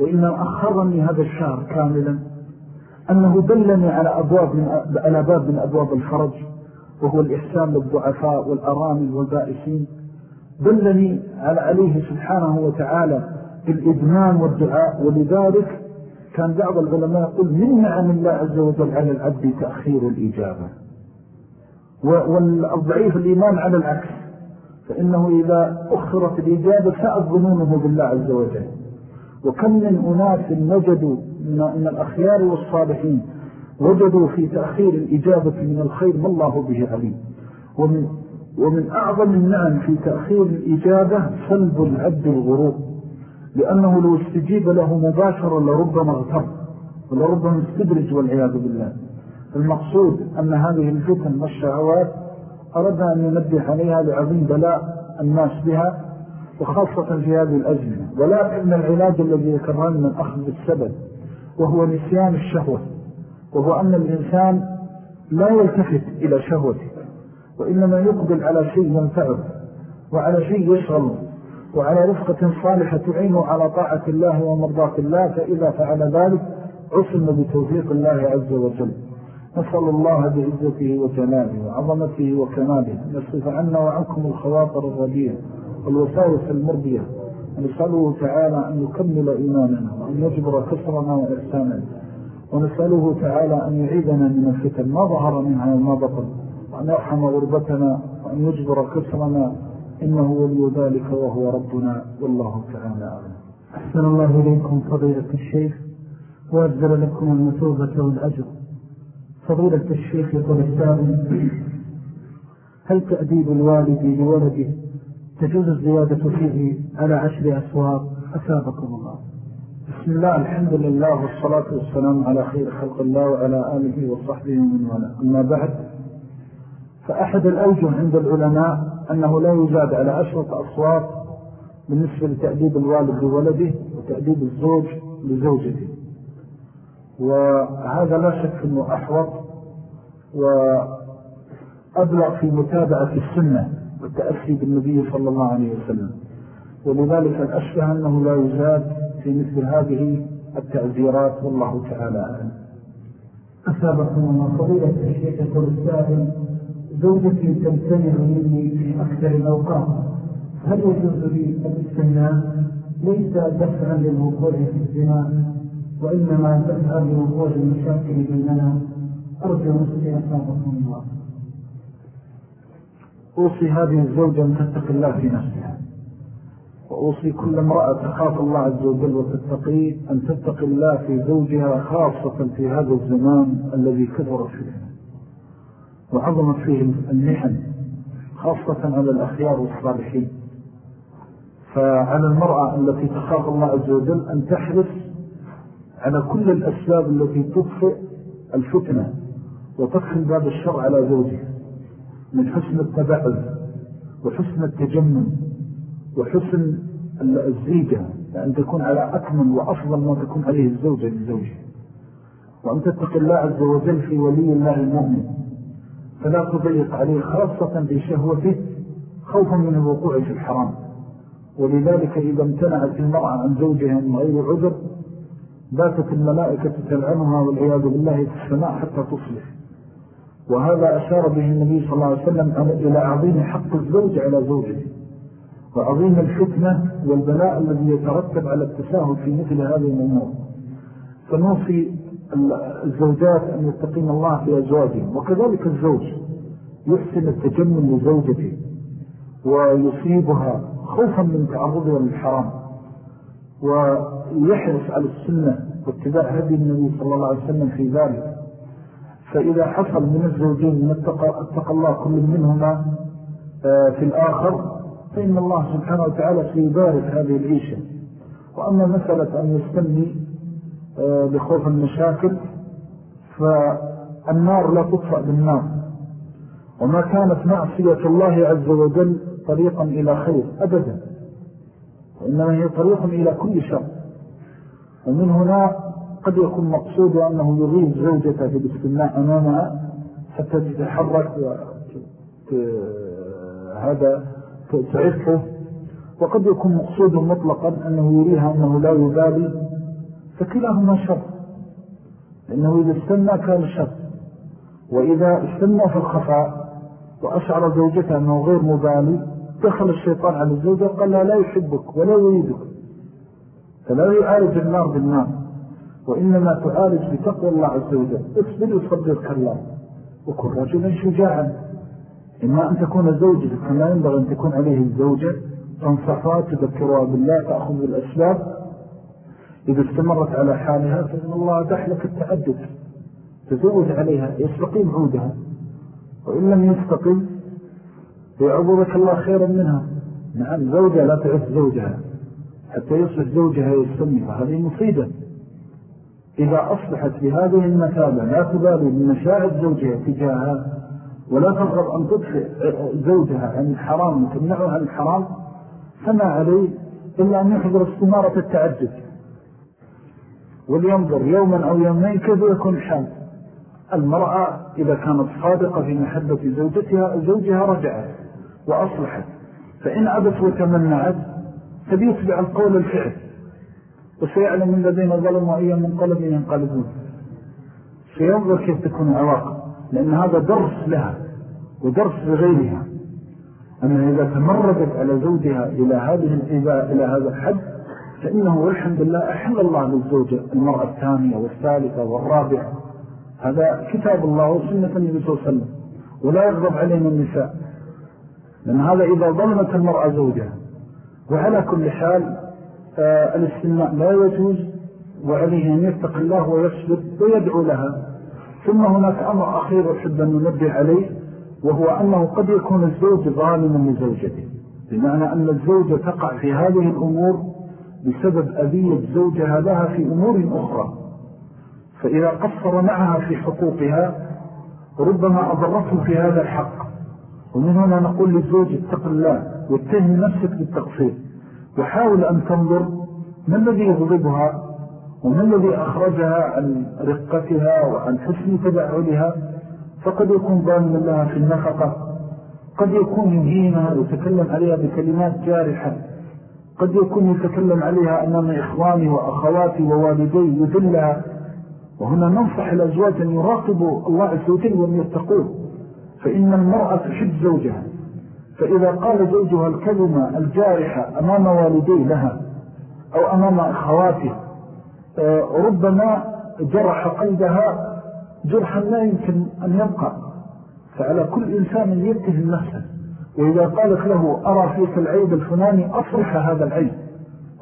وإنما أخرني هذا الشهر كاملا أنه دلني على, أبواب من على باب من أبواب الفرج وهو الإحسان للضعفاء والأرامل والبائسين. دلني على عليه سبحانه وتعالى بالإدمان والدعاء ولذلك كان بعض العلماء يقول من نعم الله عز وجل على العبد تأخير الإجابة؟ والضعيف الإيمان على العكس. فإنه إذا أخرت الإجابة فأت ظنونه بالله عز وجل. وكم من أناس وجدوا من الأخيار والصالحين وجدوا في تأخير الإجابة من الخير ما الله به عليم. ومن, ومن أعظم النعم في تأخير الإجابة سلب العبد الغروب لأنه لو استجيب له مباشرة لربما اغتر. ولربما استدرج والعياذ بالله. المقصود أن هذه الفتن والشعوات أردنا أن ننبه عليها لعظيم بلاء الناس بها وخاصة في هذه الأزمة. ولكن العلاج الذي ذكرنا من أخذ السبب وهو نسيان الشهوة. وهو أن الإنسان لا يلتفت إلى شهوته وإنما يقبل على شيء ينفعه وعلى شيء يشغل وعلى رفقة صالحة تعينه على طاعة الله ومرضاة الله فإذا فعل ذلك عصم بتوفيق الله عز وجل. نسأل الله بعزته وجلاله وعظمته وكماله نصف عنا وعنكم الخواطر الرديئة والوساوس المرضية. نسأله تعالى أن يكمل إيماننا وأن يجبر كسرنا وإحساننا. ونسأله تعالى أن يعيدنا من الفتن ما ظهر منها وما بطل وأن يرحم غربتنا وأن يجبر كسرنا. إنه ولي ذلك وهو ربنا والله تعالى أعلم. أحسن الله إليكم فضيلة الشيخ. وأجزل لكم المثوبة والأجر. فضيلة الشيخ يقول السابق هل تأديب الوالد لولده تجوز الزيادة فيه على عشر أسواق؟ أسابكم الله. بسم الله الحمد لله والصلاة والسلام على خير خلق الله وعلى آله وصحبه ومن ولا أما بعد فأحد الأوجه عند العلماء أنه لا يزاد على عشرة أصوات بالنسبة لتأديب الوالد لولده وتأديب الزوج لزوجته. وهذا لا شك أنه أحوط وأبلغ في متابعة السنة والتأسي بالنبي صلى الله عليه وسلم. ولذلك الأشبه أنه لا يزاد في مثل هذه التعزيرات والله تعالى أعلم. أسابقكم الله فضيلة الشيخ السائل زوجتي تمتنع مني في أكثر الأوقات. هل يجوز لي الاستمناء ليس دفعا للوقوع في الزنا وإنما دفعا لوقوع المشاكل بيننا أرجو أسابقكم الله. أوصي هذه الزوجة أن تتق الله في نفسها. وأوصي كل امرأة تخاف الله عز وجل وتتقي أن تتق الله في زوجها خاصة في هذا الزمان الذي كثر فيه. وعظمت فيه المحن خاصة على الأخيار والصالحين. فعلى المرأة التي تخاف الله عز وجل أن تحرص على كل الأسباب التي تطفئ الفتنة. وتدخل باب الشر على زوجها من حسن التبعد وحسن التجمل وحسن الزيجة لأن تكون على أكمل وأفضل ما تكون عليه الزوجة للزوجة وأن تتق الله عز وجل في ولي الله المؤمن. فلا تضيق عليه خاصة في شهوته خوفا من الوقوع في الحرام. ولذلك إذا امتنعت المرأة عن زوجها من غير عذر باتت الملائكة تلعنها والعياذ بالله في السماء حتى تصلح. وهذا أشار به النبي صلى الله عليه وسلم إلى عظيم حق الزوج على زوجه. وعظيم الفتنة والبلاء الذي يترتب على التساهل في مثل هذه الأمور. فنوصي الزوجات أن يتقين الله في أزواجهم. وكذلك الزوج يحسن التجمل لزوجته ويصيبها خوفا من تعرضها للحرام ويحرص على السنة واتباع هدي النبي صلى الله عليه وسلم في ذلك. فإذا حصل من الزوجين من اتقى الله كل منهما آه، في الآخر فإن الله سبحانه وتعالى سيبارك هذه العيشة. وأما مسألة أن يستني آه، بخوف المشاكل فالنار لا تطفأ بالنار. وما كانت معصية الله عز وجل طريقا إلى خير أبدا. وإنما هي طريق إلى كل شر. ومن هنا قد يكون مقصود أنه يغيب زوجته في الاستماع أمامها حتى تتحرك هذا تعفه وقد يكون مقصود مطلقا أنه يريها أنه لا يبالي فكلاهما شر. لأنه إذا استنى كان شر. وإذا استنى في الخفاء وأشعر زوجته أنه غير مبالي دخل الشيطان على الزوجة وقال لا لا يحبك ولا يريدك. فلا يعالج النار بالنار. وإنما تعالج بتقوى الله عز وجل. اصبر يصبرك الله. وكن رجلا شجاعا. إما أن تكون زوجة كما ينبغي أن تكون عليه الزوجة تنصفات تذكرها بالله تأخذ بالأسباب. إذا استمرت على حالها فإن الله دحلك التعدد تزوج عليها يستقيم عودها. وإن لم يستقيم يعوضك الله خيرا منها. نعم زوجة لا تعف زوجها. حتى يصبح زوجها يستمر هذه مصيبة. إذا أصبحت بهذه المثابة لا تبالي بمشاعر زوجها تجاهها ولا ترغب أن تدفع زوجها عن الحرام وتمنعها عن الحرام فما عليه إلا أن يحضر استمارة التعدد ولينظر يوما أو يومين كيف يكون الحال. المرأة إذا كانت صادقة في محبة زوجتها زوجها رجعت وأصلحت. فإن عبت وتمنعت فبيتبع القول الفعل. وسيعلم الذين ظلموا أي من قلب ينقلبون. سينظر كيف تكون العواقب لأن هذا درس لها ودرس لغيرها. أنها إذا تمردت على زوجها إلى هذه الإباء إلى هذا الحد فإنه والحمد لله أحل الله للزوجة المرأة الثانية والثالثة والرابعة. هذا كتاب الله وسنة النبي صلى الله عليه وسلم ولا يغضب علينا النساء. لأن هذا إذا ظلمت المرأة زوجها وعلى كل حال آه الاستماع لا يجوز وعليه أن يتق الله ويصبر ويدعو لها. ثم هناك أمر أخير أحب أن ننبه عليه وهو أنه قد يكون الزوج ظالما لزوجته. بمعنى أن الزوجة تقع في هذه الأمور بسبب أذية زوجها لها في أمور أخرى. فإذا قصر معها في حقوقها ربما أضرته في هذا الحق. ومن هنا نقول للزوج اتق الله واتهم نفسك بالتقصير. وحاول أن تنظر ما الذي يغضبها وما الذي أخرجها عن رقتها وعن حسن تبعلها فقد يكون ظالما لها في النفقة. قد يكون يهينها ويتكلم عليها بكلمات جارحة. قد يكون يتكلم عليها أمام إخواني وأخواتي ووالدي يذلها. وهنا ننصح الأزواج أن يراقبوا الله عز وجل وأن يتقوه. فإن المرأة تحب زوجها. فإذا قال زوجها الكلمة الجارحة أمام والدي لها أو أمام أخواته آه، ربما جرح قلبها جرحا لا يمكن أن يبقى. فعلى كل إنسان يتهم نفسه وإذا قالت له أرى فيك العيب الفلاني أصرح هذا العيب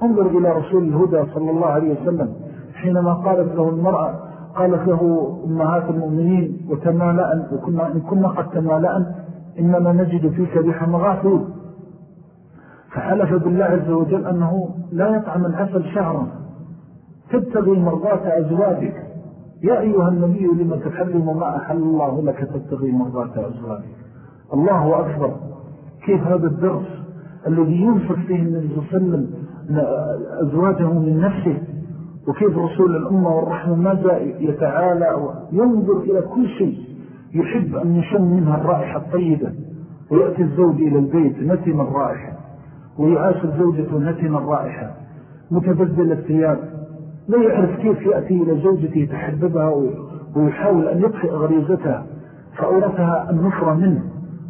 انظر إلى رسول الهدى صلى الله عليه وسلم. حينما قالت له المرأة قالت له أمهات المؤمنين وتمالأن وكنا إن كنا قد تمالأن إنما نجد فيك ريح مغافل فحلف بالله عز وجل أنه لا يطعم العسل شهرا. تبتغي مرضات أزواجك. يا أيها النبي لما تحرم ما أحل الله لك تبتغي مرضات أزواجك. الله أكبر. كيف هذا الدرس الذي ينفق فيه النبي صلى الله عليه وسلم أزواجه من نفسه؟ وكيف رسول الأمة والرحمة ماذا يتعالى وينظر إلى كل شيء؟ يحب أن يشم منها الرائحة الطيبة ويأتي الزوج إلى البيت نتم الرائحة ويعاشر زوجته نتم الرائحة متبذل الثياب. لا يعرف كيف يأتي إلى زوجته يتحببها ويحاول أن يطفئ غريزتها. فأورثها النفرة منه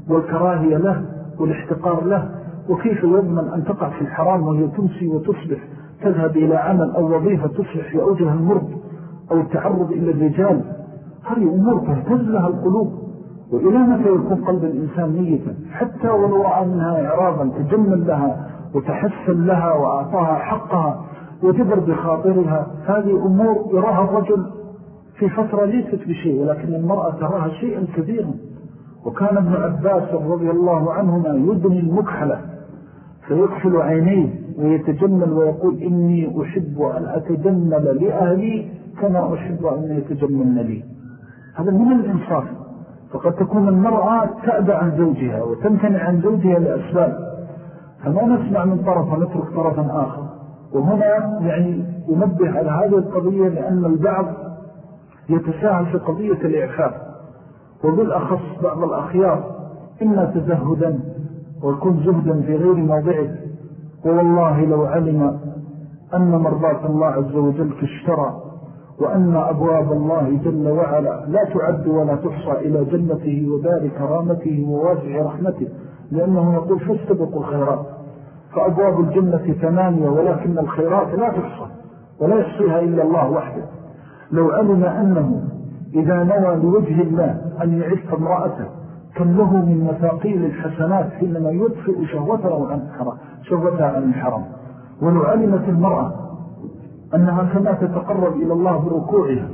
والكراهية له والاحتقار له. وكيف يضمن أن تقع في الحرام وهي تمسي وتصبح تذهب إلى عمل أو وظيفة تصبح في أوجه المرض أو التعرض إلى الرجال. هذه أمور تهتز لها القلوب وإلى متى يكون قلب الإنسان ميتا حتى ولو رأى منها إعراضا تجمل لها وتحسن لها وأعطاها حقها وجبر بخاطرها هذه أمور يراها الرجل في فترة ليست بشيء ولكن المرأة تراها شيئا كبيرا. وكان ابن عباس رضي الله عنهما يدني المكحلة فيكفل عينيه ويتجمل ويقول إني أحب أن أتجمل لأهلي كما أحب أن يتجملن لي. هذا من الإنصاف. فقد تكون المرأة تأبى عن زوجها وتمتنع عن زوجها لأسباب. فما نسمع من طرف ونترك طرفا آخر. وهنا يعني أنبه على هذه القضية لأن البعض يتساهل في قضية الإعفاف. وبالأخص بعض الأخيار. إما تزهدا ويكون زهدا في غير موضعه. ووالله لو علم أن مرضات الله عز وجل كاشترى وأن أبواب الله جل وعلا لا تعد ولا تحصى إلى جنته ودار كرامته وواسع رحمته لأنه يقول فاستبقوا الخيرات. فأبواب الجنة ثمانية ولكن الخيرات لا تحصى ولا يحصيها إلا الله وحده. لو علم أنه إذا نوى لوجه الله أن يعف امرأته كم له من مثاقيل الحسنات حينما يدفئ شهوتها عن الحرام. ولو علمت المرأة أنها كما تتقرب إلى الله بركوعها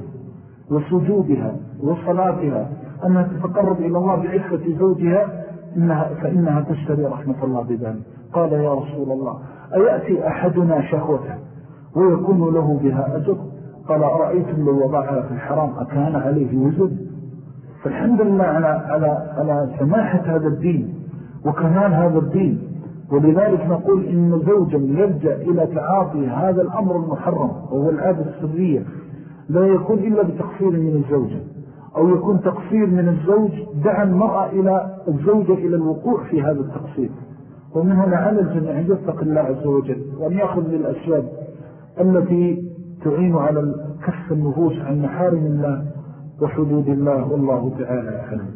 وسجودها وصلاتها أنها تتقرب إلى الله بعفة زوجها إنها فإنها تشتري رحمة الله بذلك. قال يا رسول الله أيأتي أحدنا شهوته ويكون له بها أجر؟ قال أرأيتم لو وضعها في الحرام أكان عليه وزن؟ فالحمد لله على, على, على سماحة هذا الدين وكمال هذا الدين. ولذلك نقول إن زوجا يلجأ إلى تعاطي هذا الأمر المحرم وهو العادة السرية لا يكون إلا بتقصير من الزوجة أو يكون تقصير من الزوج دعا المرأة إلى الزوجة إلى الوقوع في هذا التقصير. ومن هنا على الجميع يتق الله عز وجل وأن يأخذ بالأسباب التي تعين على كف النفوس عن محارم الله وحدود الله والله تعالى أعلم.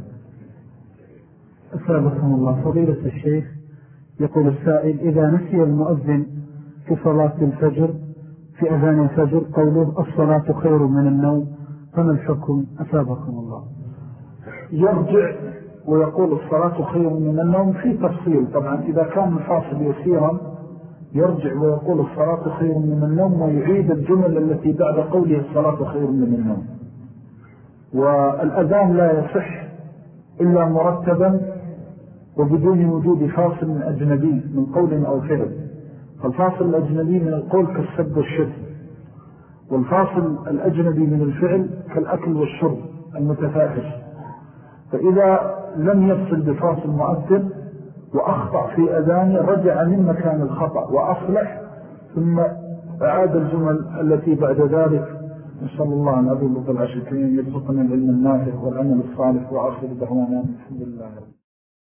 أسابقكم الله. فضيلة الشيخ يقول السائل إذا نسي المؤذن في صلاة الفجر في أذان الفجر قوله الصلاة خير من النوم فما الحكم؟ أسابقكم الله. يرجع ويقول الصلاة خير من النوم في تفصيل. طبعا إذا كان الفاصل يسيرا يرجع ويقول الصلاة خير من النوم ويعيد الجمل التي بعد قوله الصلاة خير من النوم. والأذان لا يصح إلا مرتبا وبدون وجود فاصل أجنبي من قول أو فعل. فالفاصل الأجنبي من القول كالسب والشد والفاصل الأجنبي من الفعل كالأكل والشرب المتفاحش. فإذا لم يفصل بفاصل مؤثر وأخطأ في أذانه رجع من مكان الخطأ وأصلح ثم أعاد الجمل التي بعد ذلك. نسأل الله أن أبي الله العشرين يرزقنا العلم النافع والعمل الصالح وآخر دعوانا. الحمد لله